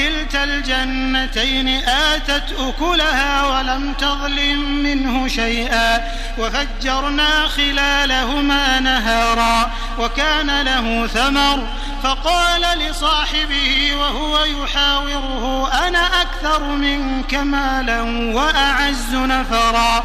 كلتا الجنتين آتت أكلها ولم تظلم منه شيئا وفجرنا خلالهما نهارا وكان له ثمر فقال لصاحبه وهو يحاوره أنا أكثر منك مالا وأعز نفرا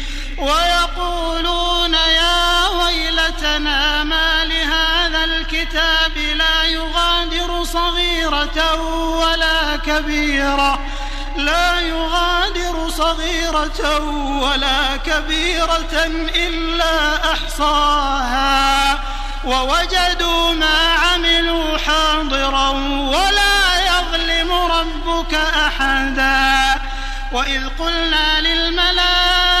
ويقولون يا ويلتنا ما لهذا الكتاب لا يغادر صغيرة ولا كبيرة. لا يغادر صغيرة ولا كبيرة إلا أحصاها. ووجدوا ما عملوا حاضرا ولا يظلم ربك أحدا. وإذ قلنا للملائكة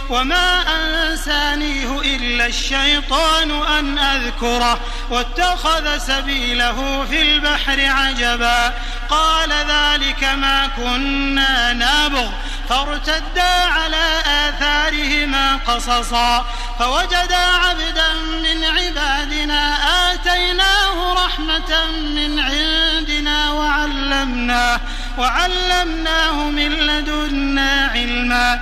وما أنسانيه إلا الشيطان أن أذكره واتخذ سبيله في البحر عجبا. قال ذلك ما كنا نابغ فارتدا على آثارهما قصصا. فوجدا عبدا من عبادنا آتيناه رحمة من عندنا وعلمناه وعلمناه من لدنا علما.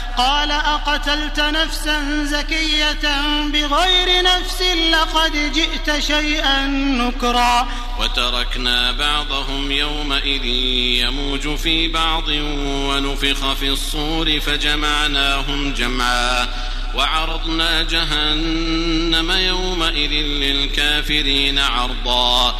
قال أقتلت نفسا زكية بغير نفس لقد جئت شيئا نكرا. وتركنا بعضهم يومئذ يموج في بعض ونفخ في الصور فجمعناهم جمعا. وعرضنا جهنم يومئذ للكافرين عرضا.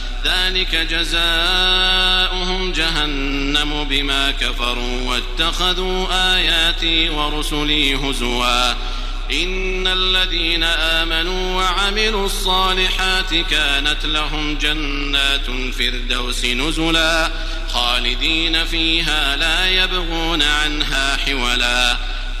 ذلك جزاؤهم جهنم بما كفروا واتخذوا آياتي ورسلي هزوا. إن الذين آمنوا وعملوا الصالحات كانت لهم جنات الفردوس نزلا. خالدين فيها لا يبغون عنها حولا.